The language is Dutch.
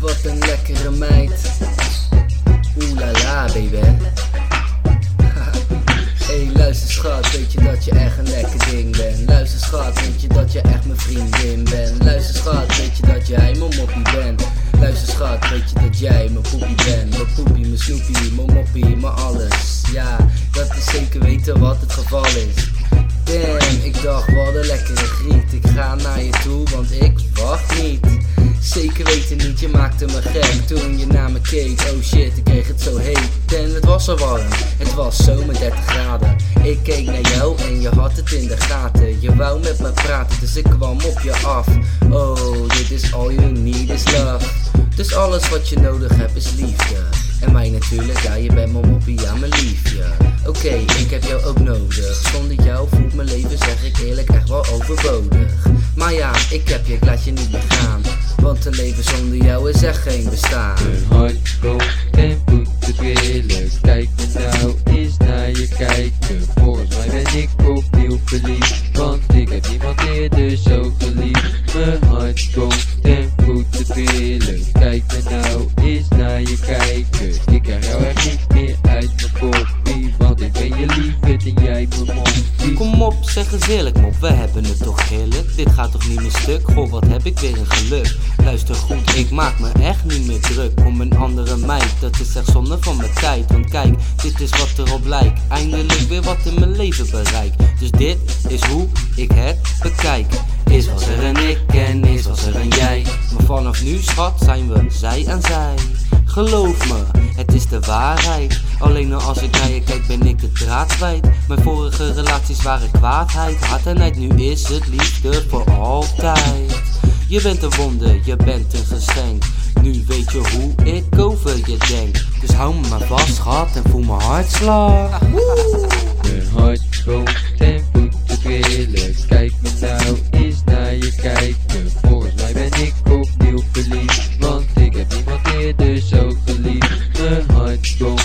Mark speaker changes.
Speaker 1: Wat een lekkere meid. Oeh la la, baby. hey, luister schat, weet je dat je echt een lekker ding bent? Luister schat, weet je dat je echt mijn vriendin bent? Luister schat, weet je dat jij mijn moppie bent? Luister schat, weet je dat jij mijn poepie bent? Mijn poepie, mijn snoepie, mijn moppie, mijn alles. Ja, dat is zeker weten wat het geval is. Damn, ik dacht wat een lekkere griet. Ik ga naar je maakte me gek toen je naar me keek. Oh shit, ik kreeg het zo heet. En het was zo warm, het was zomer 30 graden. Ik keek naar jou en je had het in de gaten. Je wou met me praten, dus ik kwam op je af. Oh, dit is all you need is love. Dus alles wat je nodig hebt is liefde. En mij natuurlijk, ja, je bent mijn moppie, ja, mijn liefje. Oké, ik heb jou ook nodig. Zonder jou voelt mijn leven, zeg ik eerlijk, echt wel overbodig. Maar ja, ik heb je, ik laat Een leven zonder jou is echt geen bestaan.
Speaker 2: Mijn hart komt en voeten trillen. Kijk me nou eens naar je kijken. Volgens mij ben ik opnieuw verliefd. Want ik heb niemand eerder zo geliefd. Mijn hart komt en voeten trillen. Kijk me nou eens naar je kijken. Ik krijg jou echt niet meer uit mijn koppie. Want ik ben je liefde en jij.
Speaker 1: Kom zeg eens eerlijk mop, we hebben het toch heerlijk. Dit gaat toch niet meer stuk, goh wat heb ik weer een geluk? Luister goed, ik maak me echt niet meer druk Om een andere meid, dat is echt zonde van mijn tijd Want kijk, dit is wat erop lijkt. Eindelijk weer wat in mijn leven bereik Dus dit is hoe ik het bekijk. Is was er een ik en is was er een jij. Maar vanaf nu schat zijn we zij en zij. Geloof me, het is de waarheid. Alleen als ik naar je kijk ben ik de draad. Mijn vorige relaties waren kwaadheid, hard Nu is het liefde voor altijd. Je bent een wonder, je bent een geschenk. Nu weet je hoe ik over je denk. Dus hou me maar vast, schat, en voel mijn hartslag.
Speaker 2: Mijn hart komt en voeten trillen. Kijk me nou eens naar je kijken. Volgens mij ben ik opnieuw verliefd. Want ik heb niemand eerder zo geliefd. Mijn hart komt